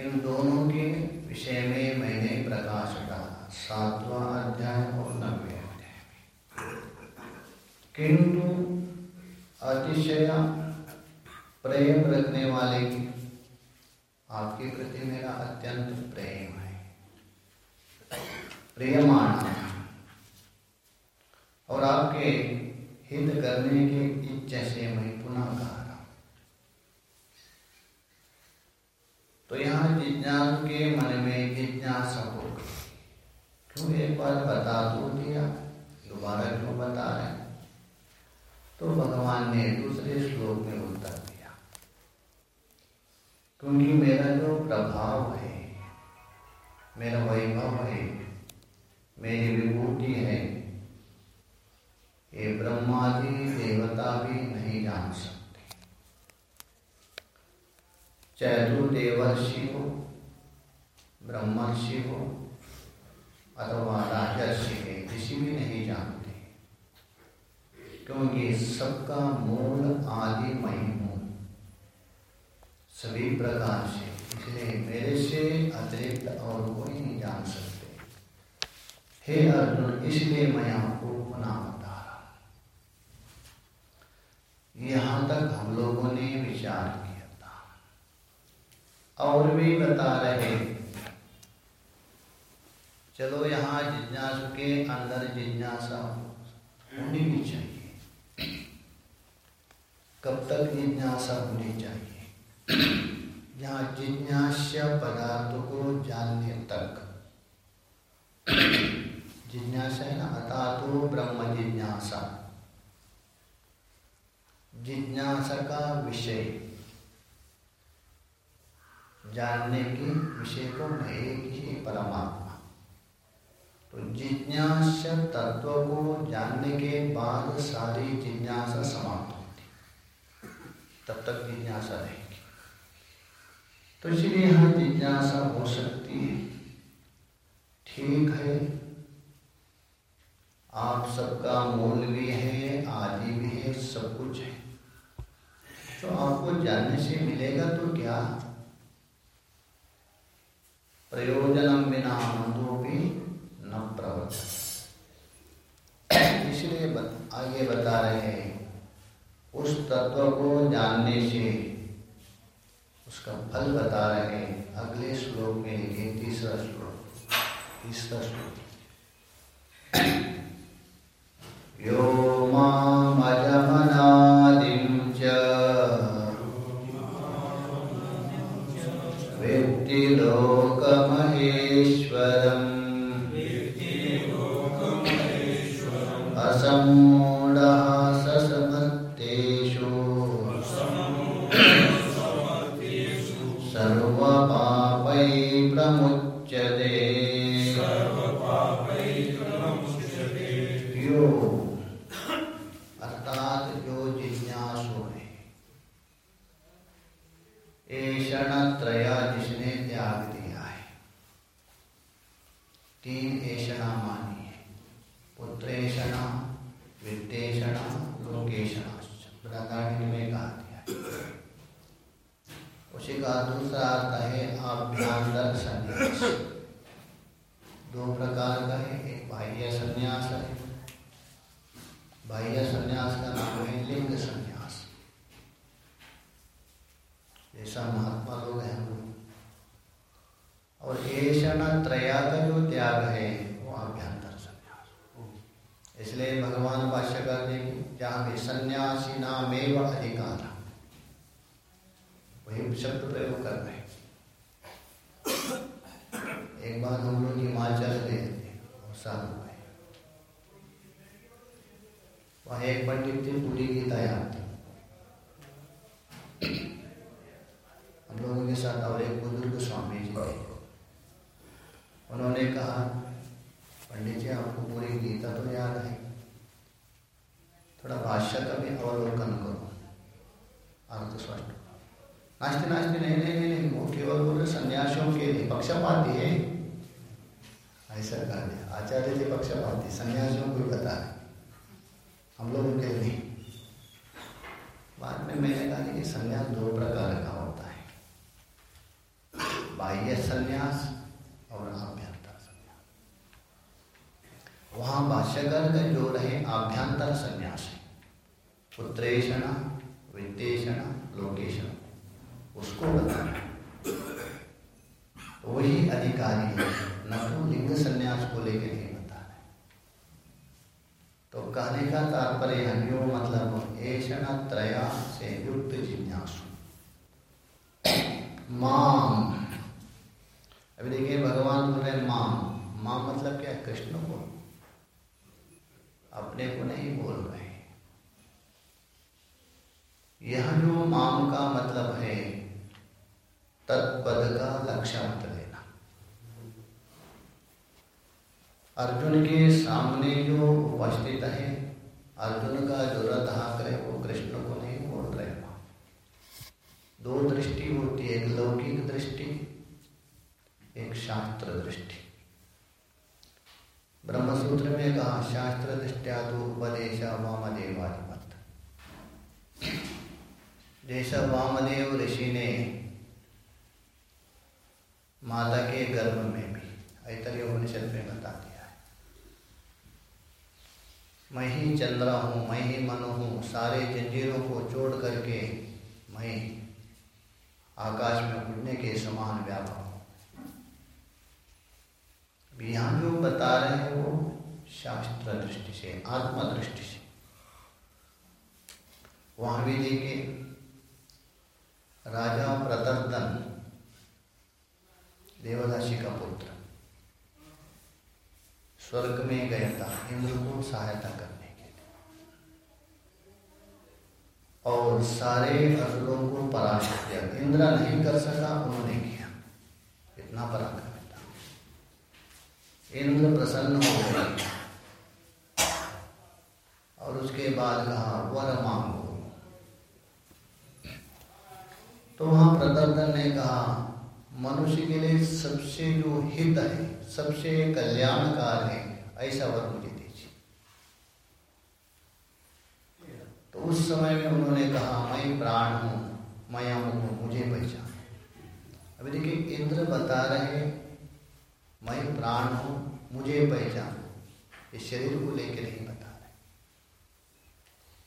इन दोनों के विषय में मैंने प्रकाश डाला सातवां अध्याय और अध्याय। किंतु अतिशय प्रेम रखने वाले की, आपके प्रति मेरा अत्यंत प्रेम है। प्रियमाण और आपके हित करने के इच्छा से मैं पुनः कहा रहा तो यहाँ जिज्ञासु के मन में जिज्ञासा हो क्यों एक बार बता तो दिया? दोबारा क्यों बता रहे तो भगवान ने दूसरे श्लोक में उत्तर दिया। क्योंकि मेरा जो प्रभाव है, मेरा वैभव है, मेरी विभूति है, ये ब्रह्मादि देवता भी नहीं जान सकते। चाहे तू देवर्षि हो ब्रह्मर्षि हो अथवा राजर्षि है किसी भी नहीं जानते। क्योंकि सबका मूल आदि मैं हूँ। सभी प्रकार से, इसलिए मेरे से अतिरिक्त और कोई नहीं जान सकते। हे अर्जुन, इसलिए मैं आपको पुनः बता रहा यहाँ तक हम लोगों ने विचार किया था और भी बता रहे चलो यहाँ जिज्ञासु के अंदर जिज्ञासा होनी भी चाहिए। कब तक जिज्ञासा होनी चाहिए? यहाँ जिज्ञास्य पदार्थ को जानने तक। जिज्ञासा है ना? अता तो ब्रह्म जिज्ञासा। जिज्ञासा का विषय। जानने के विषय को एक ही परमात्मा। तो जिज्ञास तत्व को जानने के बाद सारी जिज्ञासा समाप्त होती। तब तक जिज्ञासा रहेगी। तो इसलिए यहाँ जिज्ञासा हो सकती है। ठीक है। आप सबका मूल भी है, आदि भी है, सब कुछ है। तो आपको जानने से मिलेगा तो क्या? प्रयोजनम बिना भी न प्रवर्तन इसलिए आगे बता रहे हैं, उस तत्व को जानने से उसका फल बता रहे हैं। अगले श्लोक में लिखे, तीसरा श्लोक। तीसरा श्लोक। यो मामजमनादिं इसलिए भगवान भाष्यकार ने जहाँ भी सन्यासी नाम अधिक वही शब्द प्रयोग कर रहे हैं एक बार हम लोग हिमाचल गए थे साधु भाई वहाँ एक पंडित थे पूरी गीता याद थी हम लोगों के साथ और एक बुज़ुर्ग स्वामी जी थे उन्होंने कहा पंडित जी आपको पूरी गीता तो याद है थोड़ा भाष्य का भी अवलोकन करो अर्थ स्पष्ट नाचते नाचते नहीं नहीं नहीं नहीं वो केवल बोले सन्यासियों के लिए पक्षपाती है ऐसा कहा दिया आचार्य जी पक्षपाती सन्यासियों को बता रहे हम लोग उनके नहीं बाद में मैंने कहा कि संन्यास दो प्रकार का होता है बाह्य संन्यास और आभ्यंतर संन्यास वहाँ भाष्यकर जो रहे आभ्यंतर संन्यास है पुत्रेषण वित्तेषण लोकेशण, उसको बताना। तो वही अधिकारी है न तो लिंग संन्यास को लेकर नहीं बता रहे तो कहने का तात्पर्य हन्यो मतलब ऐषण त्रया से युक्त जिज्ञासु। माम। अभी देखिए भगवान बोल माम। माम मतलब क्या कृष्ण को अपने को नहीं बोल रहे यह जो माम का मतलब है तत्पद का लक्ष्य मत लेना। अर्जुन के सामने जो उपस्थित है, अर्जुन का जो रथ हाक रहे वो कृष्ण को नहीं बोल रहे दो दृष्टि होती है, एक लौकिक दृष्टि, एक शास्त्र दृष्टि। ब्रह्मसूत्र में कहा, शास्त्र दृष्टिया तो उपदेश वामदेवाधिपत जैसा वामदेव ऋषि ने माता के गर्भ में भी। ऐतरीय उपनिषद में बता दिया है। मैं ही चंद्र हूँ, मैं ही मनु हूँ, सारे जंजीरों को छोड़ करके मैं आकाश में उड़ने के समान व्यापक हूँ। यहाँ जो बता रहे हैं वो शास्त्र दृष्टि से, आत्मा दृष्टि से। वहाँ भी देखिए राजा प्रतर्दन देवदासी का पुत्र। स्वर्ग में गया था इंद्र को सहायता करने के लिए। और सारे असुरों को परास्त किया। इंद्र नहीं कर सका, उन्होंने किया। इतना पराक्रम था। इंद्र प्रसन्न हो गए और उसके बाद कहा वर मांगो प्रदर्दन ने कहा, मनुष्य के लिए सबसे जो हित है, सबसे कल्याणकार है, ऐसा वर मुझे दीजिए। तो उस समय में उन्होंने कहा, मैं प्राण हूँ, मैं अमुक हूँ, मुझे पहचान अभी देखिए, इंद्र बता रहे, मैं प्राण हूँ, मुझे पहचान इस शरीर को लेकर नहीं बता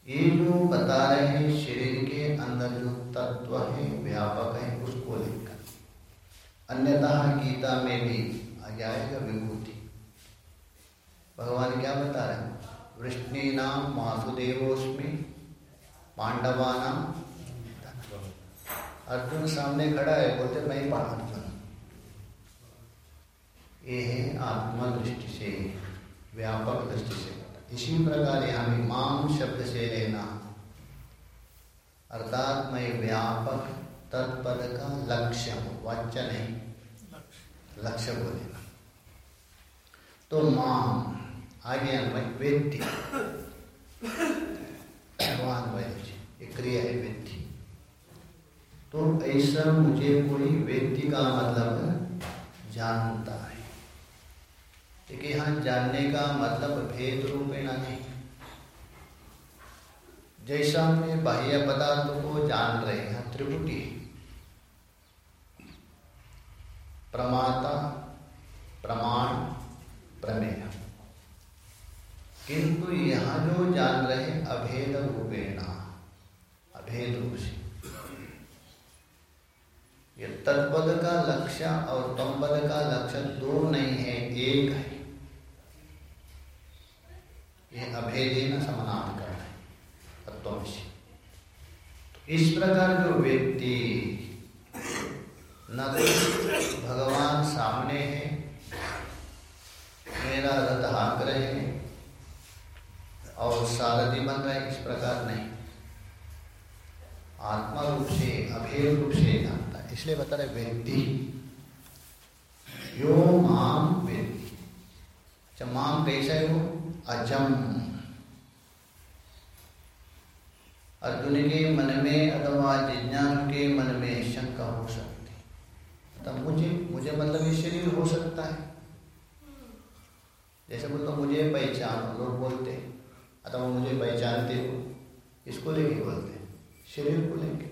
ये जो बता रहे हैं शरीर के अंदर जो तत्व है, व्यापक है, उसको लेकर। अन्यथा गीता में भी आ जाएगा विभूति। भगवान क्या बता रहे हैं? वृष्णि नाम वासुदेवोस्मी पांडवा नाम अर्जुन सामने खड़ा है, बोलते, मैं अर्जुन ये है आत्मा दृष्टि से, व्यापक दृष्टि से। इसी प्रकार यहाँ भी माम शब्द से लेना अर्थात मैं व्यापक तत्पद का लक्ष्य हूँ वाच्य नहीं लक्ष्य को लेना तो माम आगे अन्वय वेद्य एक क्रिया है वेद्य तो ऐसा मुझे कोई व्यक्ति का मतलब जानता है। देखिए यहाँ जानने का मतलब भेद रूपेण नहीं जैसा मैं बाह्य पदार्थों को जान रहे हैं त्रिपुटी प्रमाता, प्रमाण, प्रमेय। किंतु यहाँ जो जान रहे अभेद रूपेण अभेद रूप से। तत्पद का लक्ष्य और तमपद का लक्ष्य दो नहीं है, एक है। ये अभेदी न समानांत कर है से तो इस प्रकार जो व्यक्ति न तो भगवान सामने है, मेरा रथ हाँक रहे हैं, और सारथी बन रहे इस प्रकार नहीं। आत्मा रूप से, अभेद रूप से जानता है। इसलिए बता रहे व्यक्ति, यो माम व्यक्ति। अच्छा माम कैसा है वो? अजम। अर्जुन के मन में अथवा जिज्ञान के मन में शंका हो सकती तब मुझे मुझे मतलब ये शरीर हो सकता है। जैसे बोलते मुझे पहचान लोग बोलते अथवा मुझे पहचानते हो, इसको लेके बोलते शरीर को लेके।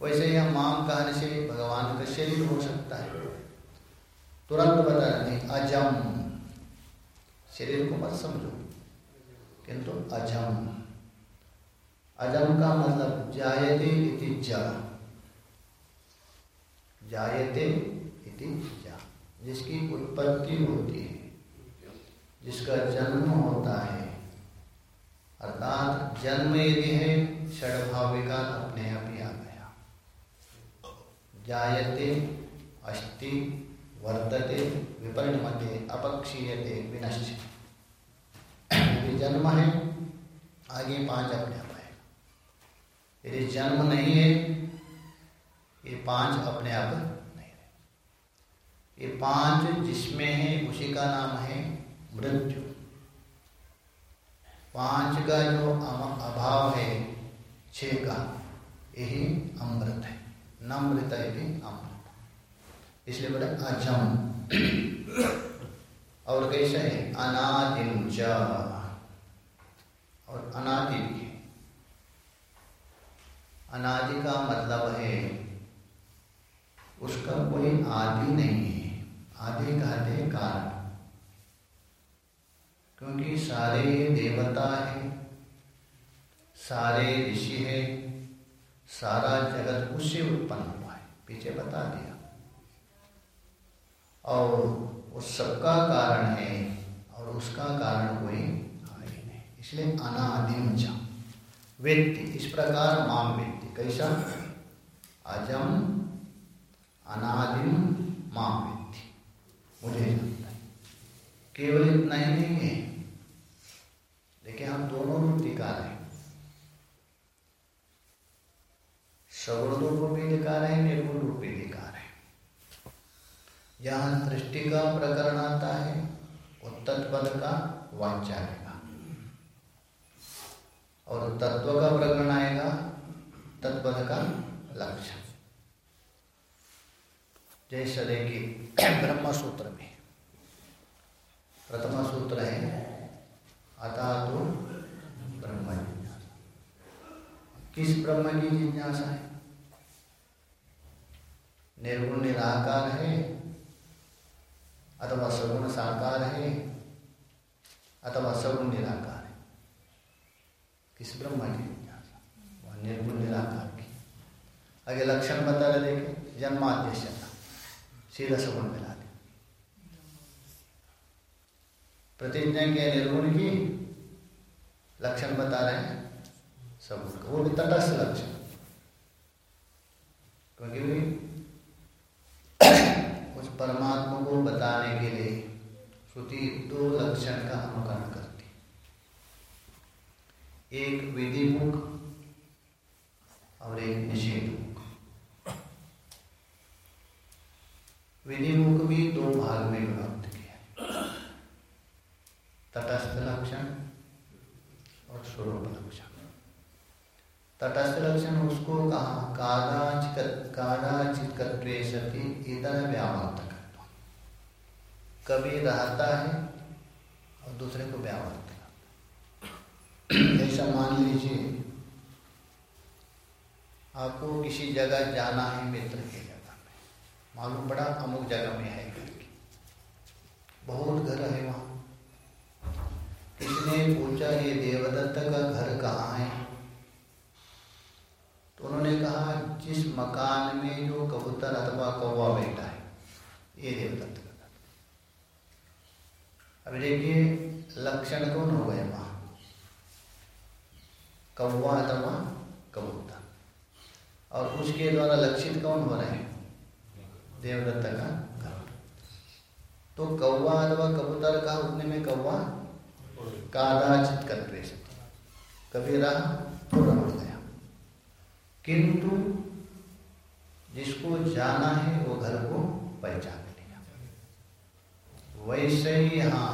वैसे ही हम माम कहने से भगवान का शरीर हो सकता है। तुरंत बता नहीं, अजम। शरीर को मत समझो। किंतु अजम। अजम का मतलब जायते इति जा। जायते इति जा, जिसकी उत्पत्ति होती है, जिसका जन्म होता है। अर्थात जन्म यदि है, षडभाविका अपने आप ही आ गया। जायते अस्थि वर्तते विपरिणमते, अपक्षीयते, विनश्य। यदि जन्म है, आगे पाँच अपने आप आएगा यदि जन्म नहीं है, ये पाँच अपने आप नहीं है। ये पाँच जिसमें है, उसी का नाम है मृत्यु। पाँच का जो अभाव है छ का, यही अमृत है। नमृत यदि अमृत। इसलिए बोले, अजम। और कैसे है? अनादिम और अनादि अनादि का मतलब है, उसका कोई आदि नहीं है। आदि कहते हैं कारण क्योंकि सारे देवता है, सारे ऋषि है, सारा जगत उससे उत्पन्न हुआ है। पीछे बता दिया। और उस सबका कारण है और उसका कारण कोई नहीं। इसलिए अनादिम जा व्यक्ति इस प्रकार माम व्यक्ति कैसा? अजम अनादिम माम व्यक्ति मुझे जानता है। केवल इतना ही नहीं है। देखिए, हम दोनों रहे। हैं सगुण रूप भी दिखा रहे हैं निर्गुण रूप भी। जहाँ दृष्टि का प्रकरण आता है और तत्पद का वाच्य आएगा और तत्व का प्रकरण आएगा तत्पद का लक्षण। जैसे देखिए ब्रह्म सूत्र में। प्रथम सूत्र है अतः तो ब्रह्म जिज्ञासा किस ब्रह्म की जिज्ञासा है? निर्गुण निराकार है अथवा सगुण साकार है, अथवा सगुण निराकार है। किस ब्रह्म की जिज्ञासा? निर्गुण निराकार की। आगे लक्षण बता रहे देखे जन्माद्यशता सीधा सगुण मिला दे प्रतिज्ञा के निर्गुण की लक्षण बता रहे हैं, सगुण का। वो भी तटस्थ लक्षण। क्योंकि परमात्मा को बताने के लिए श्रुति दो लक्षण का अनुकरण करती एक विधि मुख और एक निषेध मुख विधि मुख भी दो भाग में विभक्त किया तटस्थ लक्षण और स्वरूप लक्षण। तटस्थ लक्षण उसको कहा कादाचित कादाचित सती इधर व्यावर्त कभी रहता है और दूसरे को व्यावर्त करता ऐसा मान लीजिए आपको किसी जगह जाना है मित्र के जगह में मालूम पड़ा अमुक जगह में है घर की। बहुत घर है वहाँ। किसने पूछा ये देवदत्त का घर कहाँ है? तो उन्होंने कहा जिस मकान में जो कबूतर अथवा कौवा बैठा है ये देवदत्त अब देखिए, लक्षण कौन हो गए वहाँ कौवा अथवा कबूतर। और उसके द्वारा लक्षित कौन हो रहे हैं? देवदत्त का तो कौवा अथवा कबूतर का उतने में कौवा कादाचित कर कभी रहा, थोड़ा बढ़ गया। किंतु जिसको जाना है, वो घर को पहचान। वैसे ही यहाँ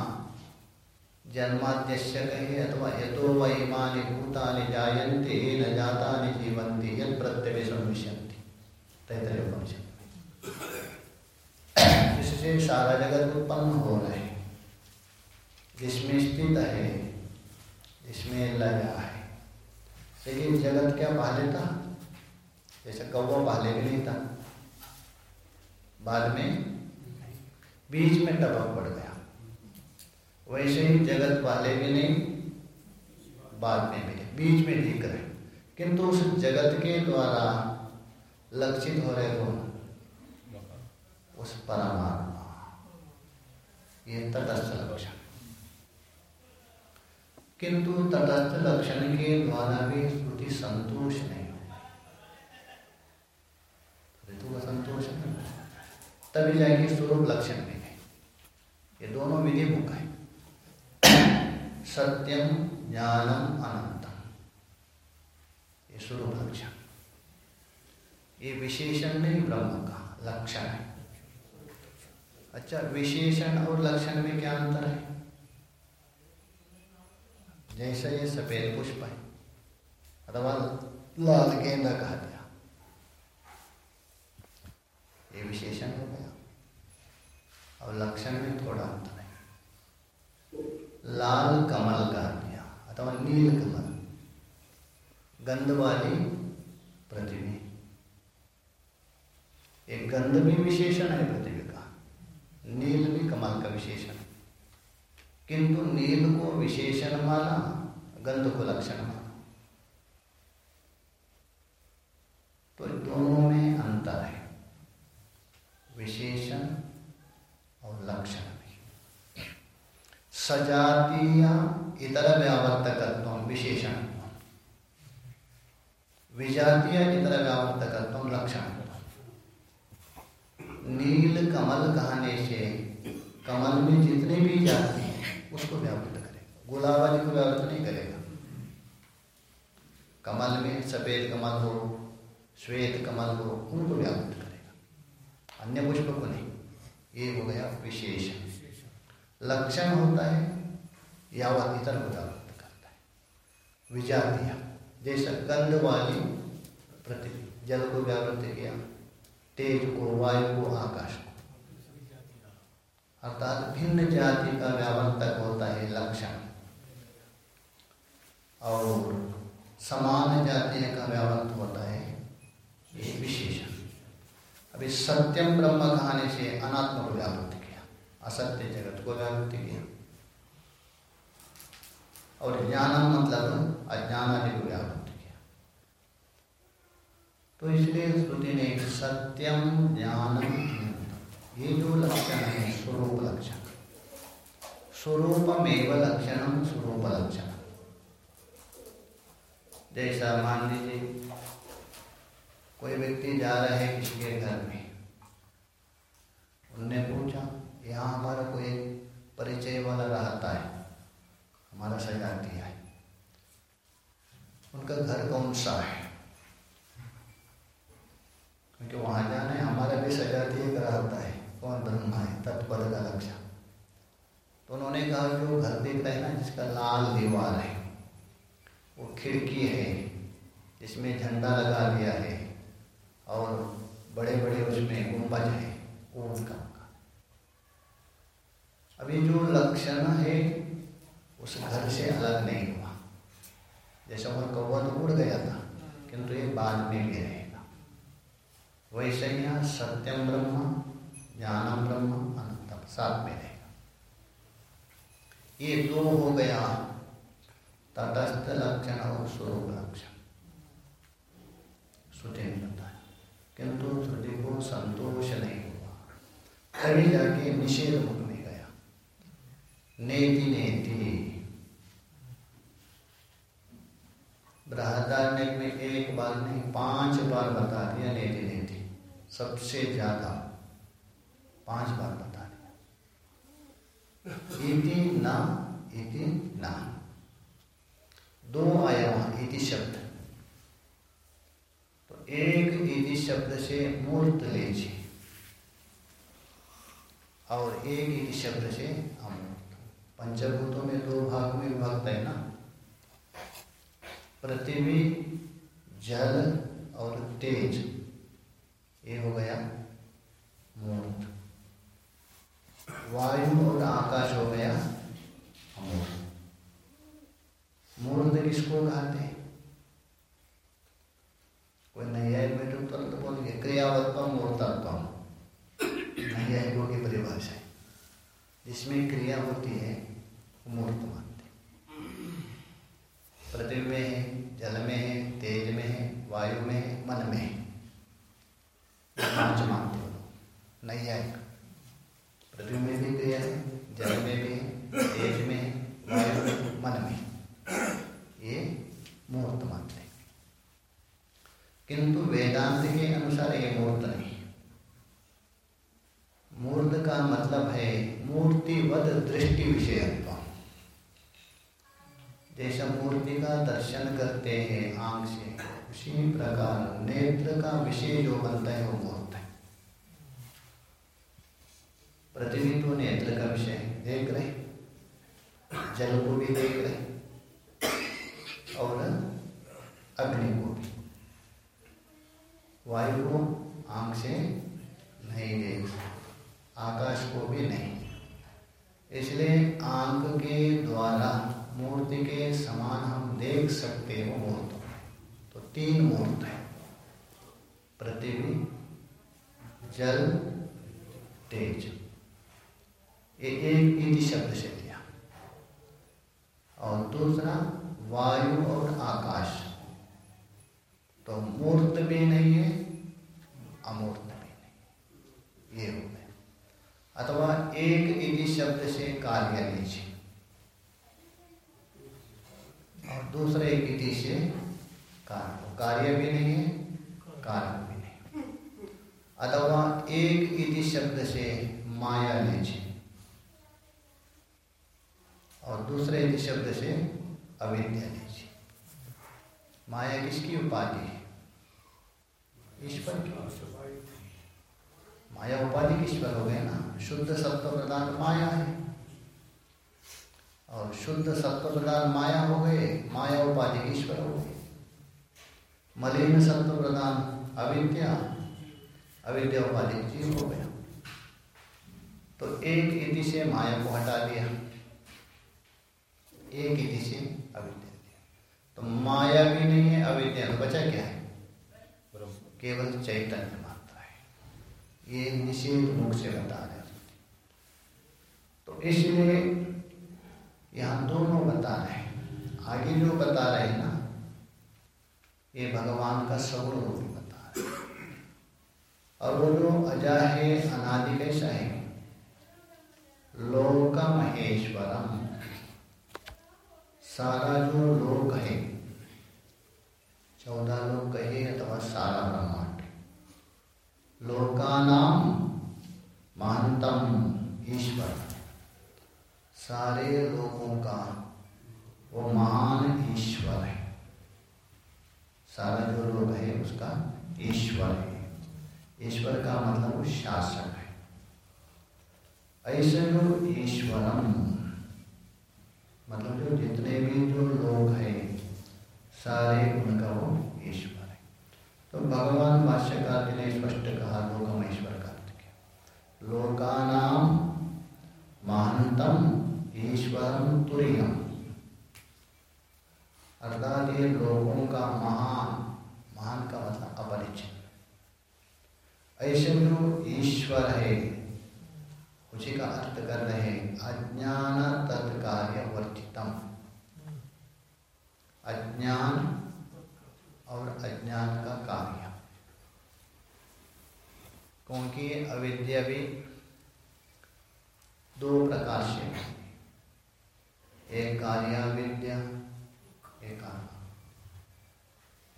जन्माद्यश्य कहे अथवा यथो वैमानि भूतानि जायन्ते न जातानि जीवन्ति, यत् प्रत्यभिसंविशन्ति तैतरे उपनिषद जिससे सारा जगत उत्पन्न हो रहे जिसमें स्थित है जिसमें लगा है। लेकिन जगत क्या पहले था? जैसे कौवा पहले भी नहीं था। बाद में बीच में टपक पड़ गया। वैसे ही जगत पहले भी नहीं, बाद में भी बीच में दिख रहे किंतु उस जगत के द्वारा लक्षित हो रहे कौन? उस परमात्मा। ये तटस्थ लक्षण। किंतु तटस्थ लक्षण के द्वारा भी श्रुति संतोष नहीं ऋतु का संतोष नहीं तभी जाएगी स्वरूप लक्षण में। ये दोनों विधि मुख है। सत्यम, ज्ञानम, अनंतम। ये स्वरूप लक्षण। ये विशेषण नहीं ब्रह्म का लक्षण है। अच्छा विशेषण और लक्षण में क्या अंतर है? जैसे ये सफ़ेद पुष्प है, अथवा लाल गेंदा कहा दिया ये विशेषण हो गया और लक्षण में थोड़ा अंतर है। लाल कमल कहा दिया, अथवा नील कमल। गंध वाली पृथ्वी एक गंध भी विशेषण है पृथ्वी का, नील भी कमल का विशेषण। किंतु नील को विशेषण माना, गंध को लक्षण माना। तो दोनों में अंतर है विशेषण और लक्षण सजातीय इतर व्यावर्तकत्व विशेषण। विजातीय इतर व्यावर्तकत्व लक्षण। नील कमल कहने से कमल में जितने भी जाति हैं, उसको व्यावृत करेगा गुलाबाजी को व्यावृत नहीं करेगा। कमल में सफ़ेद कमल हो, श्वेत कमल हो, उनको व्यावृत करेगा। अन्य पुष्प को नहीं। ये हो गया विशेषण। लक्षण होता है यावत इतर को व्यावृत करता है। विजातीय, जैसा गंध वाली पृथ्वी जल को व्यावृत किया, तेज को, वायु को, आकाश को। अर्थात भिन्न जाति का व्यावर्तक होता है लक्षण। और समान जाति का व्यावर्त होता है, ये विशेषण। अभी सत्यम ब्रह्म कहने से अनात्म को व्यावृत किया। असत्य जगत को व्यावृत किया। और ज्ञान मतलब अज्ञान आदि को व्यावृत तो इसलिए श्रुति ने सत्यम ज्ञानम ये जो लक्षण है, स्वरूप लक्षण। स्वरूपमेव लक्षण स्वरूप लक्षण। जैसा मान लीजिए कोई व्यक्ति जा रहे है किसी के घर में? उनने पूछा, यहाँ हमारा कोई परिचय वाला रहता है? हमारा सजाती है। उनका घर कौन सा है? क्योंकि वहाँ जाने हमारा भी सजाती एक रहता है। कौन ब्रह्मा है? तत्पद का लक्षण तो उन्होंने कहा, जो घर देख रहे ना, जिसका लाल दीवार है, वो खिड़की है, जिसमें झंडा लगा दिया है और बड़े बड़े उसमें गुंबज है, वो उनका अभी जो लक्षण है, उस घर से अलग नहीं हुआ। जैसा वह कौवा तो उड़ गया था, किंतु ये बाद में भी रहेगा। वैसे यहाँ सत्यम ब्रह्म, ज्ञानम ब्रह्म अनंतम साथ में रहेगा। ये दो हो गया, तटस्थ लक्षण और स्वरूप लक्षण। श्रुति ने बताया। किंतु श्रुति को संतोष नहीं हुआ। तभी जाके निषेध मुख में गया। नेति नेति। बृहदारण्य में एक बार नहीं, पाँच बार बता दिया नेति नेति। सबसे ज़्यादा पाँच बार बता दिया। इति न इति ना। दो आयाम इति शब्द तो एक इति शब्द से मूर्त लीजिए और एक इति शब्द से अमूर्त। पंचभूतों में दो भाग में विभक्त है ना? पृथ्वी जल और तेज। ये हो गया मूर्त। वायु और आकाश हो गया अमूर्त। मूर्त किसको कहते हैं? नैयायिक तुरंत बोलेंगे क्रियावत्म मूर्तत्व नैयायिकों की परिभाषा है। जिसमें क्रिया होती है मूर्त मानते पृथ्वी में है, जल में है तेज में है, वायु में है, मन में है। पाँच मानते हो। नैयायिक पृथ्वी में भी क्रिया है, जल में भी है तेज में है, वायु में, मन में ये मूर्त मानते किंतु वेदांत के अनुसार ये मूर्त नहीं मूर्त का मतलब है मूर्तिवत दृष्टि विषय जैसा मूर्ति का दर्शन करते हैं आँख से, उसी प्रकार नेत्र का विषय जो बनता है वो मूर्त है। तो नेत्र का विषय, देख रहे? जल को भी देख रहे और अग्नि को भी वायु को आँख से नहीं देख आकाश को भी नहीं इसलिए आँख के द्वारा मूर्ति के समान हम देख सकते हो मूर्त तो तीन मूर्त है पृथ्वी जल तेज ये एक इति शब्द से दिया और दूसरा वायु और आकाश तो मूर्त भी नहीं है अमूर्त भी नहीं ये हो गया अथवा एक इति शब्द से कार्य लीजिए और दूसरे इति से कार्य कार्य भी नहीं है कारण भी नहीं अथवा एक इति शब्द से माया लीजिए और दूसरे इति शब्द से अविद्या लीजिए। माया किसकी उपाधि है? ईश्वर की माया उपाधि ईश्वर हो गए ना? शुद्ध सत्व प्रदान माया है। और शुद्ध सत्व प्रदान माया हो गए, माया उपाधि ईश्वर हो गए मलिन सत्व प्रदान अविद्या अविद्या उपाधि जीव हो गया? तो एक इति से माया को हटा दिया एक इति से अविद्या तो माया भी नहीं है, अविद्या तो बचा क्या है? केवल चैतन्य मात्र है। ये निषेध मुख से बता रहे तो इसलिए यहाँ दोनों बता रहे हैं। आगे जो बता रहे हैं ना, ये भगवान का सगुण रूप बता रहे और वो जो अजा है अनादि कैसा है, लोक महेश्वरम। सारा जो लोक है, चौदह लोग कहे अथवा सारा ब्रह्मांड। लोकानाम महानतम ईश्वर सारे लोगों का वो महान ईश्वर है। सारा जो लोग है, उसका ईश्वर है। ईश्वर का मतलब वो शासक है। ऐसे जो ईश्वरम मतलब जो लोग सारे उनका वो ईश्वर। है तो भगवान भाष्यकार जी ने स्पष्ट कहा, लोकम ईश्वर का लोकानाम महानतम ईश्वरम तुरीयम। अर्थात ये लोगों का महान महान का मतलब अपरिचित। ऐसे जो ईश्वर है, उसी का अर्थ कर रहे हैं, अज्ञान तत्कार्य वर्जितम अज्ञान और अज्ञान का कार्य। क्योंकि अविद्या भी दो प्रकार से एक कार्याविद्या एक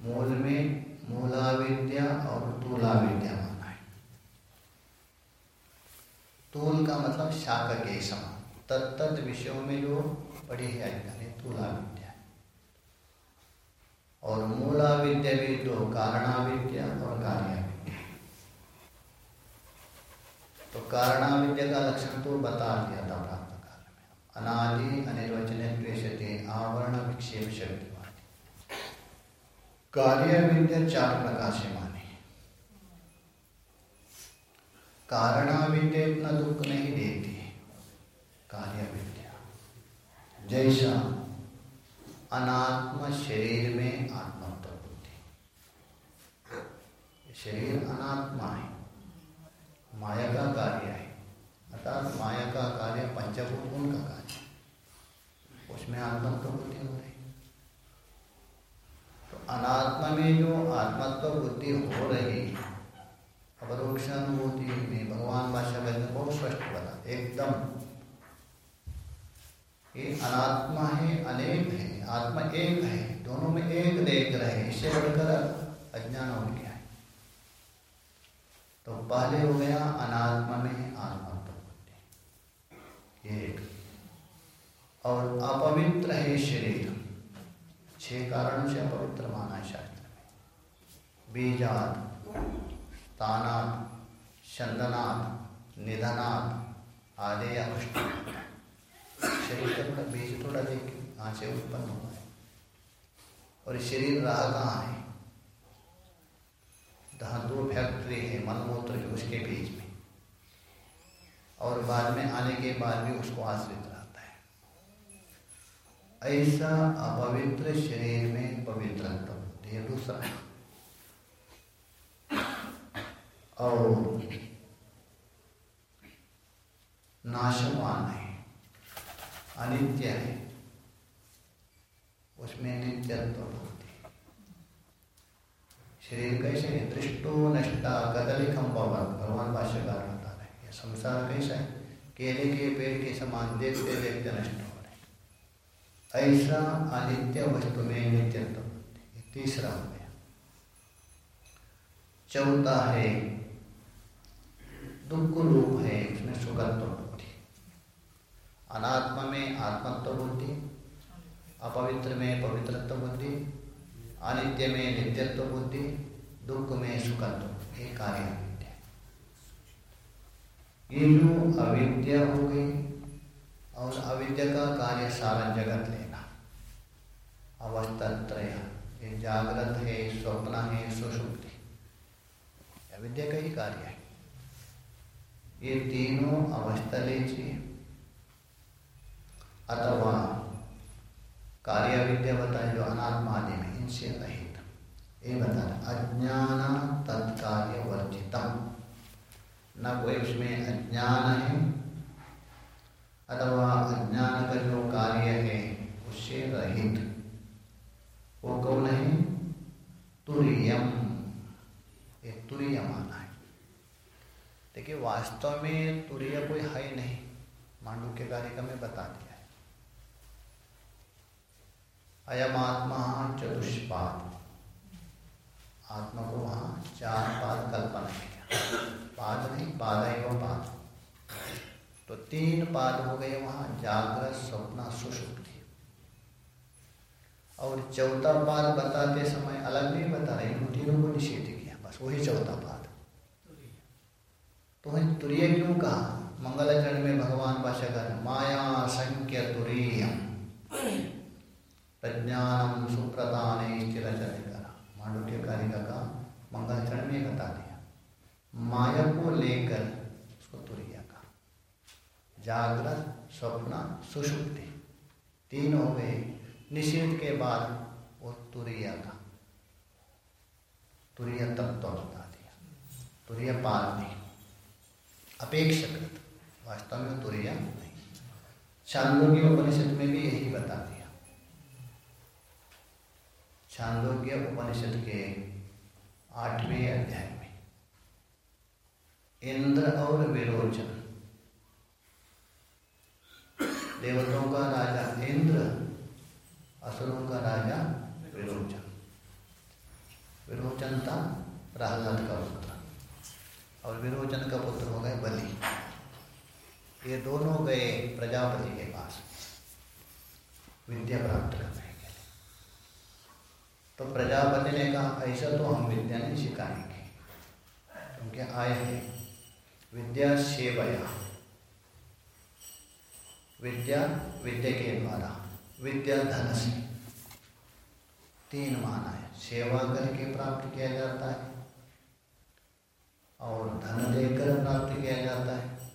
मूल में मूलाविद्या और तूलाविद्या माना है। तूल का मतलब शाक के समान तत्त विषयों में जो पढ़ी है यानी तूला विद्या और मूला विद्या भी दो कारणा विद्या और कार्य विद्या तो कारणा विद्या का लक्षण तो बता दिया था प्राप्त काल में। अनादि, अनिर्वचन आवरण, विक्षेप शक्ति कार्य विद्या चार प्रकार से माने कारणा विद्या इतना दुख नहीं देती। कार्य विद्या जैसा अनात्म शरीर में आत्मत्व बुद्धि शरीर अनात्मा है। माया का कार्य है। अर्थात माया का कार्य पंचभूत का कार्य उसमें आत्मत्व बुद्धि हो रही तो अनात्मा में जो आत्मत्व बुद्धि हो रही, अपरोक्षानुभूति में भगवान भाषा में बहुत स्पष्ट बता, एकदम। ये अनात्मा है, अनेक है। आत्मा एक है, दोनों में एक देख रहे इससे बढ़कर अज्ञान हो गया है। तो पहले हो गया अनात्मा में आत्मत्व बुद्धि ये और अपवित्र है शरीर। छह कारणों से अपवित्र माना है शास्त्र में। बीजात, स्थानात चंदनात् निधनात्, आदि या शरीर का बीज थोड़ा देख। कहाँ से उत्पन्न हुआ है और शरीर रहा कहाँ है? जहाँ दो फैक्ट्री है मनमूत्र उसके बीच में। और बाद में आने के बाद भी उसको आश्रित रहता है। ऐसा अपवित्र शरीर में पवित्रत्व, ये दूसरा। है और नाशवान है, अनित्य है। उसमें होती शरीर कैसे है दृष्टो नष्टा कदलिकम भवन। भगवान भाष्यकार बता रहे ये संसार कैसा है, केले के पेड़ के समान देखते देखते नष्ट हो रहे ऐसा अनित्य वस्तु में नित्यत्व तीसरा हो गया। चौथा है दुख रूप है उसमें सुगत्व बुद्धि अनात्मा में आत्मत्व बुद्धि अपवित्र में पवित्रत्व बुद्धि अनित्य में नित्यत्व बुद्धि दुख में सुखत्व ये कार्य अविद्या हो गई, और अविद्या का कार्य सारा जगत लेना। अवस्था त्रय ये जागृत है, स्वप्न है सुषुप्ति अविद्या का ही कार्य है। ये तीनों अवस्था लीजिए। अथवा कार्य विद्या बताए जो अनात्मा आदि में इनसे रहित। ये बता अज्ञान तत्कार्य वर्जितम न कोई उसमें अज्ञान है, अथवा अज्ञान का जो कार्य है, उससे रहित। वो कौन है? तुरियम। ये तुरीय माना है। देखिए, वास्तव में तुरीय कोई है नहीं। मांडू के कार्य का मैं बता दिया। अयम आत्मा चतुष्पाद। आत्मा को वहाँ चार पाद कल्पना किया पाद नहीं, पाद एवं पाद। तो तीन पाद हो गए वहाँ, जागृत, स्वप्न सुषुप्ति और चौथा पाद बताते समय अलग नहीं बता रहे, इन तीनों को निषेध किया, बस वही चौथा पाद। तो वही तुरीय क्यों कहा? मंगलाचरण में भगवान भाषाकार माया संख्य तुरीय प्रज्ञानम सुप्रदान मांडुक्य कारिका का मंगलाचरण में बता दिया। माया को लेकर उसको तुरीय जागृत स्वप्न सुषुप्ति। तीन गए। निषेध के बाद वो तुरीय का। तुरीय तत्व बता दिया। तुरीय पाल नहीं। अपेक्षाकृत। वास्तव में तुरीय नहीं। छांदोग्य उपनिषद में भी यही बता दिया। छांदोग्य उपनिषद के आठवें अध्याय में। इंद्र और विरोचन देवताओं का राजा इंद्र, असुरों का राजा विरोचन विरोचन था प्रहलाद का पुत्र और विरोचन का पुत्र हो गए बलि। ये दोनों गए प्रजापति के पास। विद्या प्राप्त करने। तो प्रजापति ने कहा, ऐसा तो हम विद्या नहीं सिखाएँगे। क्योंकि आए हैं। विद्या सेवया। विद्या विद्या के द्वारा। विद्या धन से तीन माना है। सेवा करके प्राप्त किया जाता है और धन देकर प्राप्त किया जाता है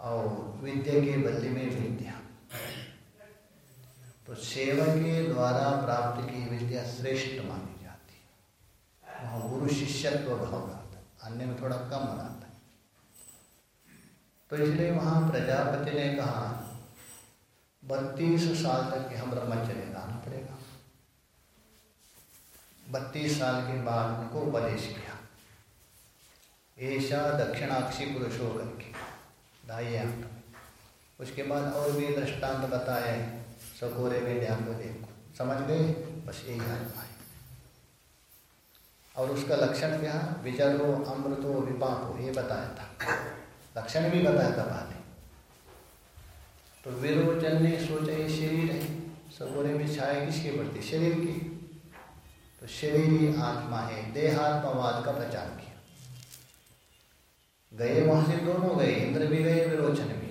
और विद्या के बदले में विद्या। तो सेवा के द्वारा प्राप्त की विद्या श्रेष्ठ मानी जाती है। वहाँ गुरु शिष्यत्व भाव रहता है। अन्य में थोड़ा कम रहता है। तो इसलिए वहाँ प्रजापति ने कहा, बत्तीस साल तक हम ब्रह्मचर्य रहना पड़ेगा। बत्तीस साल के बाद उनको उपदेश किया। ऐसा दक्षिणाक्षी पुरुषों करके दाइए उसके बाद और भी दृष्टांत बताए। सकोरे में ध्यान को देखो। समझ गए? बस यही आत्मा है और उसका लक्षण क्या? विचारो अमृतो, विपाको, ये बताया था। लक्षण भी बताया था पहले। तो विरोचन ने सोचा ये शरीर है। सगोरे में छाया किसके प्रति? शरीर की। तो शरीर ही आत्मा है। देहात्मवाद का प्रचार किया। गए वहाँ से दोनों गए। इंद्र भी गए, विरोचन भी।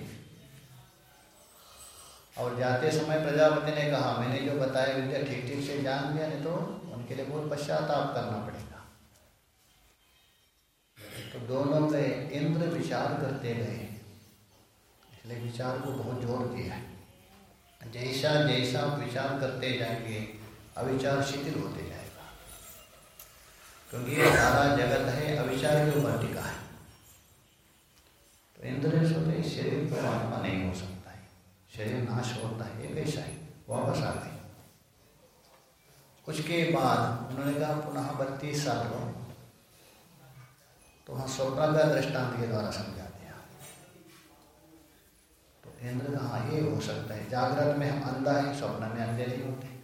और जाते समय प्रजापति ने कहा, मैंने जो बताया, विद्या ठीक ठीक से जान लिया, नहीं तो उनके लिए बहुत पश्चाताप करना पड़ेगा. तो दोनों गए इंद्र विचार करते गए इसलिए विचार को बहुत ज़ोर दिया है। जैसा जैसा विचार करते जाएँगे, अविचार शिथिल होते जाएगा। क्योंकि ये सारा जगत है, अविचार के ऊपर टिका है। तो इंद्र सोचे शरीर पर आत्मा नहीं हो सकता। शरीर नाश होता है कैसा है, वापस आ गए उसके बाद उन्होंने कहा, पुनः बत्तीस साल हो तो वहाँ स्वप्न का दृष्टांत के द्वारा समझा दिया तो इंद्र का हाँ ये हो सकता है, जागृत में हम अंधा है, स्वप्न में अंधे नहीं होते।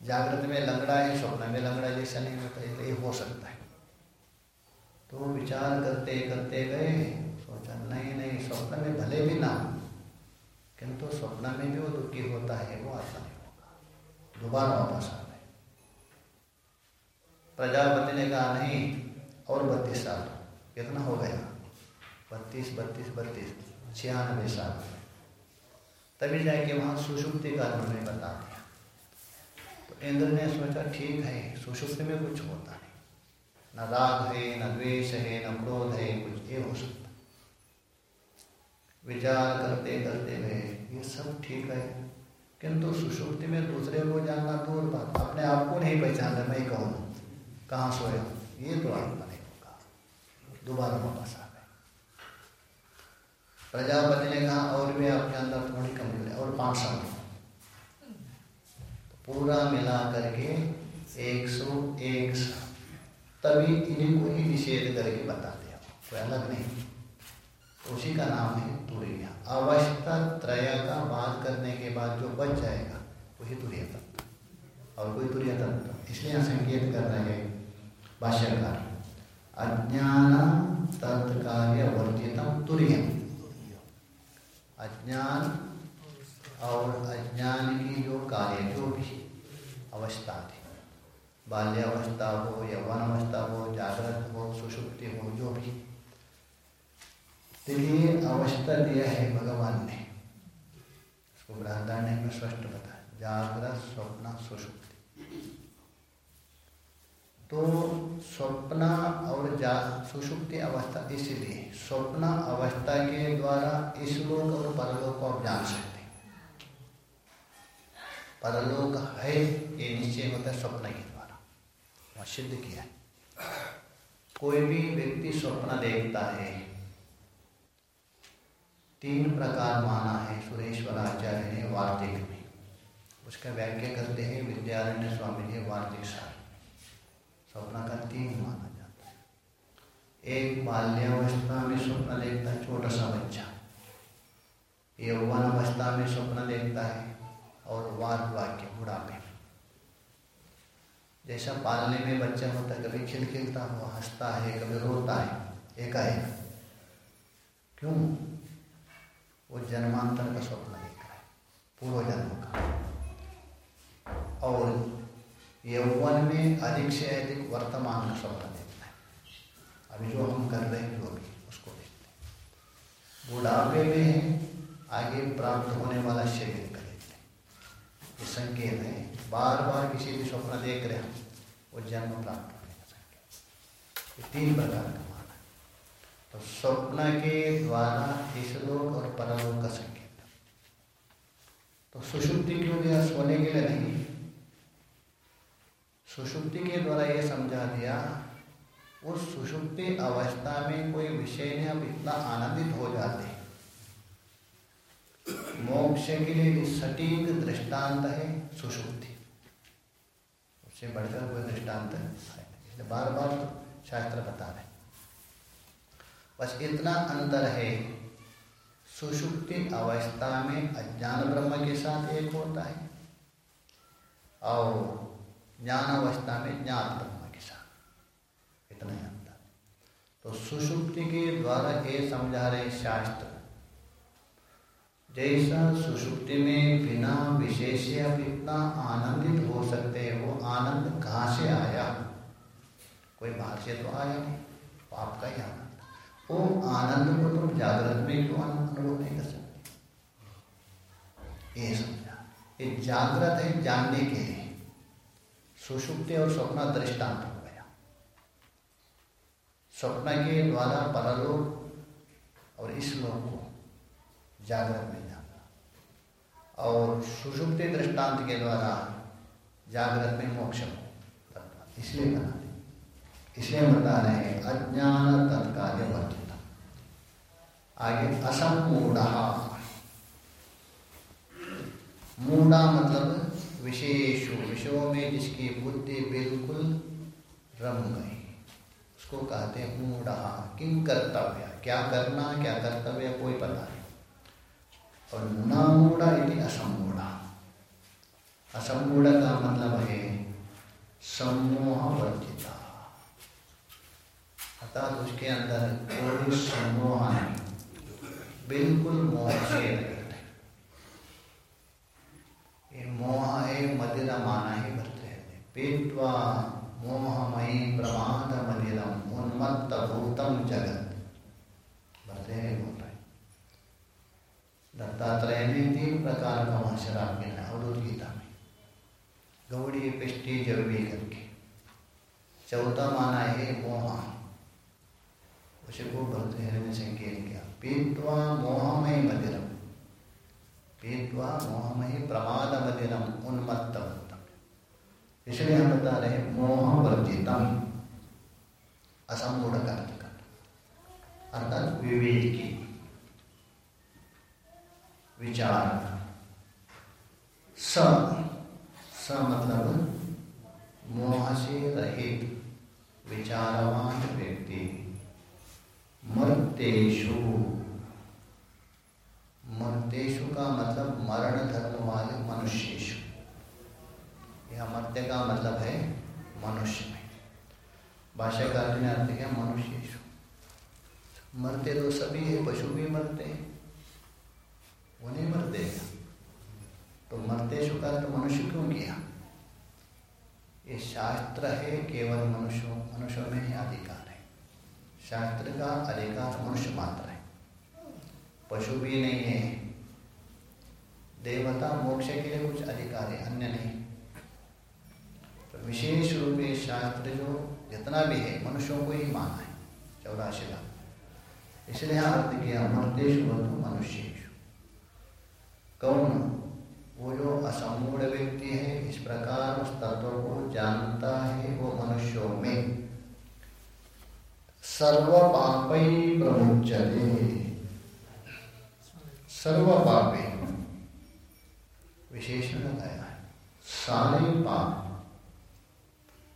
जागृत में लंगड़ा है, स्वप्न में लंगड़ा, जैसा नहीं होता इसलिए हो सकता है। तो विचार करते करते गए, सोचा, नहीं नहीं, स्वप्न में भले भी ना किंतु स्वप्न में भी वो दुखी होता है, वो ऐसा नहीं होगा दोबारा वापस आ गए प्रजापति ने कहा, नहीं, और बत्तीस साल। कितना हो गया? बत्तीस बत्तीस बत्तीस। छियानवे साल। तभी जाके वहाँ सुषुप्ति का उन्होंने बता दिया। तो इंद्र ने सोचा, ठीक है, सुषुप्ति में कुछ होता नहीं। न राग है, न द्वेष है, न क्रोध है, कुछ ये हो सकता विचार करते करते गए ये सब ठीक है। किंतु सुषुप्ति में दूसरे को जानना दूर बात। अपने आप को नहीं पहचानना मैं कहूँ कहाँ सोया? ये तो आत्मा नहीं होगा। दोबारा वापस आ गए। प्रजापति ने कहा, और भी आपके अंदर थोड़ी कमी है, और पाँच साल। पूरा मिला करके एक सौ एक साल। तभी इन्हीं को ही निषेध करके बता दिया। कोई अलग नहीं। उसी का नाम है तुरिया। अवस्था त्रय का बात करने के बाद जो बच जाएगा, वही तुरिया तत्व। और कोई तुरिया तत्व इसलिए संकेत कर रहे हैं भाष्यकार। अज्ञान तत्कार्य वर्जितम तुरियम अज्ञान और अज्ञान की जो कार्य जो भी अवस्था थी, बाल्यावस्था हो यौवन अवस्था हो, जागृत हो, सुषुप्ति हो, जो भी देखिए अवस्था दिया है भगवान ने। उसको बृहदारण्य में स्पष्ट बताया जागृत स्वप्न सुषुप्ति। तो स्वप्न और जा सुषुप्ति अवस्था इसलिए स्वप्न अवस्था के द्वारा इस लोक और परलोक को आप जान सकते परलोक है, ये निश्चय होता है स्वप्न के द्वारा। वह सिद्ध किया है। कोई भी व्यक्ति स्वप्न देखता है तीन प्रकार माना है सुरेश्वर आचार्य ने वार्तिक में। उसका व्याख्या करते हैं विद्यारण्य स्वामी जी वार्तिक सार। स्वप्न का तीन माना जाता है। एक बाल्यावस्था में स्वप्न देखता है, छोटा सा बच्चा। यौवन अवस्था में स्वप्न देखता है और वाद वाक्य बुढ़ापे जैसा पालने में बच्चा होता है, कभी खिलखिलता हो, हंसता है, कभी रोता है एकाएक क्यों? वो जन्मांतर का स्वप्न देख रहा है, पूर्व जन्म का। और यौवन में अधिक से अधिक वर्तमान का स्वप्न देखना है। अभी जो हम कर रहे हैं, जो भी, उसको देखते हैं। बुढ़ापे में आगे प्राप्त होने वाला शरीर का देखते हैं। ये संकेत है। बार बार किसी भी स्वप्न देख रहे हैं, वो जन्म प्राप्त होने का संकेत तीन प्रकार का तो स्वप्न के द्वारा इस लोक और परलोक का संकेत तो सुषुप्ति क्यों दिया सोने के लिए नहीं सुषुप्ति के द्वारा ये समझा दिया, उस सुषुप्ति अवस्था में कोई विषय ने अब इतना आनंदित हो जाते मोक्ष के लिए सटीक दृष्टांत है सुषुप्ति उससे बढ़कर कोई दृष्टांत है बार बार शास्त्र बता रहे बस इतना अंतर है। सुषुप्ति अवस्था में अज्ञान ब्रह्म के साथ एक होता है और ज्ञान अवस्था में ज्ञान ब्रह्म के साथ। इतना ही अंतर। तो सुषुप्ति के द्वारा ये समझा रहे शास्त्र। जैसा सुषुप्ति में बिना विशेष इतना आनंदित हो सकते हैं, वो आनंद कहाँ से आया? कोई बाहर से तो आया नहीं। वो आपका ही आनंद वो आनंद को तुम जागृत में क्यों आनंद अनुभव नहीं कर सकते? ये समझा। ये जागृत है जानने के लिए। सुषुप्ति और स्वप्न दृष्टांत हो गया। स्वप्न के द्वारा परलोक और इस लोक को जागृत में जाना और सुषुप्ति दृष्टांत के द्वारा जागृत में मोक्ष इसलिए बना। इसलिए बता रहे हैं अज्ञान तत्कार्य वर्जित आगे असमूढ़ मूढ़ा मतलब विशेष विषयों में जिसकी बुद्धि बिल्कुल रम गई उसको कहते हैं मूढ़ा। किम कर्तव्य? क्या करना, क्या कर्तव्य? कोई पता नहीं। और न मूढ़ा यदि असमूढ़ा असमूढ़ का मतलब है सम्मोह वर्जिता अर्थात उसके अंदर कोई सम्मोह नहीं। बिल्कुल मोह से मोह है मदिरा माना ही पीत्वा मोहमयी प्रमाद मदिरम उन्मत्त भूतम जगत हैं, बोल रहे दत्तात्रेय ने तीन प्रकार का शराब अवधूत गीता में गौड़ी पिष्टि ज़रूरी करके। चौथा माना है मोह उसे को भरते हैं संकेत किया पीत्वा मोहमय मदिरम पीतवा मोहमयी प्रमाद मदिनम उन्मत्तम इसलिए हम बता रहे मोह वर्जितम असमूढ़ का अर्थ अर्थात विवेकी विचार स स मतलब मोह से रहित विचारवान व्यक्ति मृतेशु मर्तेशु का मतलब मरण धर्म वाले मनुष्येशु यह मर्त्य का मतलब है मनुष्य में भाषा का अर्थ अर्थ क्या मनुष्येशु मरते तो सभी है पशु भी मरते हैं वो नहीं मरते तो मर्तेशु का अर्थ मनुष्य क्यों किया ये शास्त्र है केवल मनुष्यों मनुष्यों में ही अधिकार है। शास्त्र का अधिकार मनुष्य मात्र है। पशु भी नहीं है। देवता मोक्ष के लिए कुछ अधिकार है, अन्य नहीं। तो विशेष रूप में शास्त्र जो जितना भी है, मनुष्यों को ही माना है, चौरासी का इसलिए अर्थ किया मर्देश मनुष्य कौन? वो जो असमूढ़ व्यक्ति है, इस प्रकार उस तत्व को जानता है वो मनुष्यों में। सर्व पापई प्रमुचते सर्व पापे विशेषण लगाया है। सारे पाप,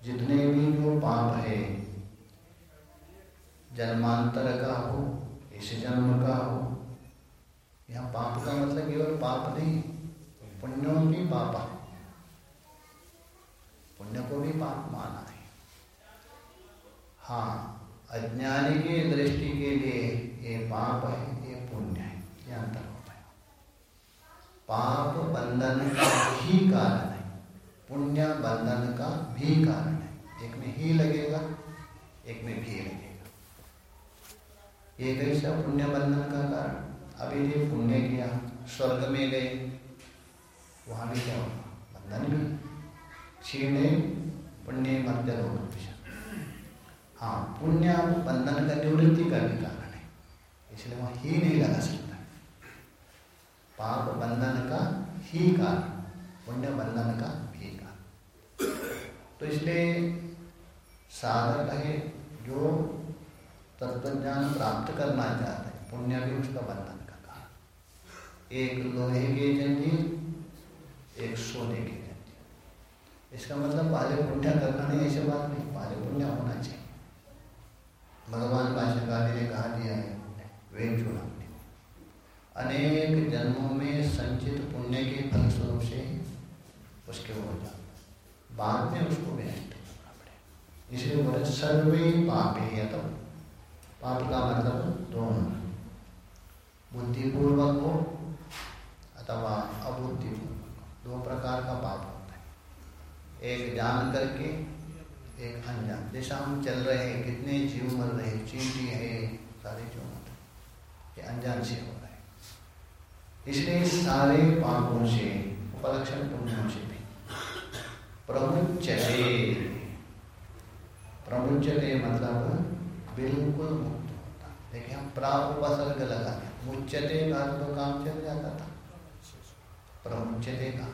जितने भी जो पाप है, जन्मांतर का हो, इस जन्म का हो, यहाँ पाप का मतलब केवल पाप नहीं पुण्यों की पापा पुण्य को भी पाप माना है। हाँ अज्ञानी की दृष्टि के लिए ये पाप है, ये पुण्य है, ये अंतर पाप बंधन का ही कारण है। पुण्य बंधन का भी कारण है। एक में ही लगेगा, एक में भी लगेगा। ये कैसा पुण्य बंधन का कारण। अभी ये पुण्य किया, स्वर्ग में गए वहाँ भी क्या होगा बंधन भी क्षीणे पुण्य मर्द हाँ पुण्य बंधन का निवृत्ति का भी कारण है। इसलिए वहाँ ही नहीं लगा सकता। पाप बंधन का ही कारण, पुण्य बंधन का भी कारण। तो इसलिए साधक है जो तत्वज्ञान प्राप्त करना चाहता है, पुण्य भी उसका बंधन का कारण। एक लोहे के जंजीर एक सोने के। इसका मतलब पाले पुण्य करना नहीं ऐसे बात नहीं पाले पुण्य होना चाहिए। भगवान भाष्यकार ने कहा दिया है वेद चुना अनेक जन्मों में संचित पुण्य के फलस्वरूप से उसके हो जाता बाद में उसको विनष्ट करना पड़ेगा इसलिए बोले, सर्वे पापे तो पाप का मतलब दोनों। बुद्धिपूर्वक हो अथवा अबुद्धिपूर्वक। दो प्रकार का पाप होता है। एक जान करके, एक अनजान। जैसा हम चल रहे हैं, कितने जीव मर रहे हैं, चींटी है सारे जो मर ये अनजान से हो रहा है। इसलिए सारे पापों से, उपलक्षण पुण्यों से भी। प्रमुचते प्रमुचते मतलब बिल्कुल मुक्त होता। देखिए, हम प्रा उपसर्ग लगा मुच्यते का तो काम चल जाता था। प्रमुचते का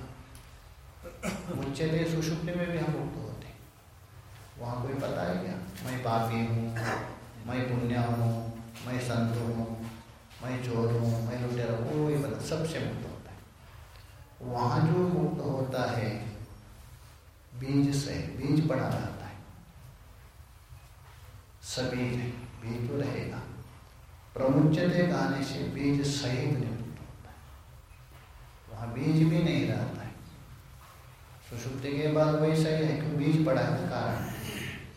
मुच्यते सुषुप्ति में भी हम मुक्त होते। वहाँ कोई पता है क्या? मैं पापी हूँ, मैं पुण्य हूँ, मैं संत हूँ, मैं चोर हूँ, मैं लुटेरा वो ये बता सबसे मुक्त होता है। वहाँ जो मुक्त होता है, बीज से, बीज पड़ा रहता है। सभी बीज तो रहेगा। प्रमुचते गाने से बीज सही है। वहाँ बीज भी नहीं रहता है। सुषुप्ति के बाद वही सही है कि बीज पड़ा है कारण।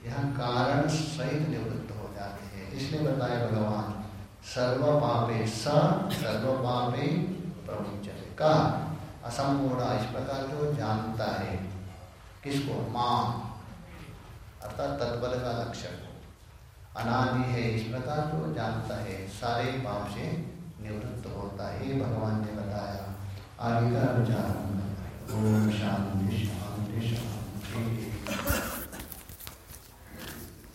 यहाँ कारण सहित निवृत्त हो जाते हैं। इसलिए बताए भगवान, सर्व पापे सर्व पापे प्रमुचते का असमूढ़ इस प्रकार जो जानता है, किसको? माँ। अर्थात तत्पर का लक्षण अनादि है इस प्रकार जो जानता है, सारे पाप से निवृत्त होता है। भगवान ने बताया। आगे का विचार ओम शांति शांति शांति।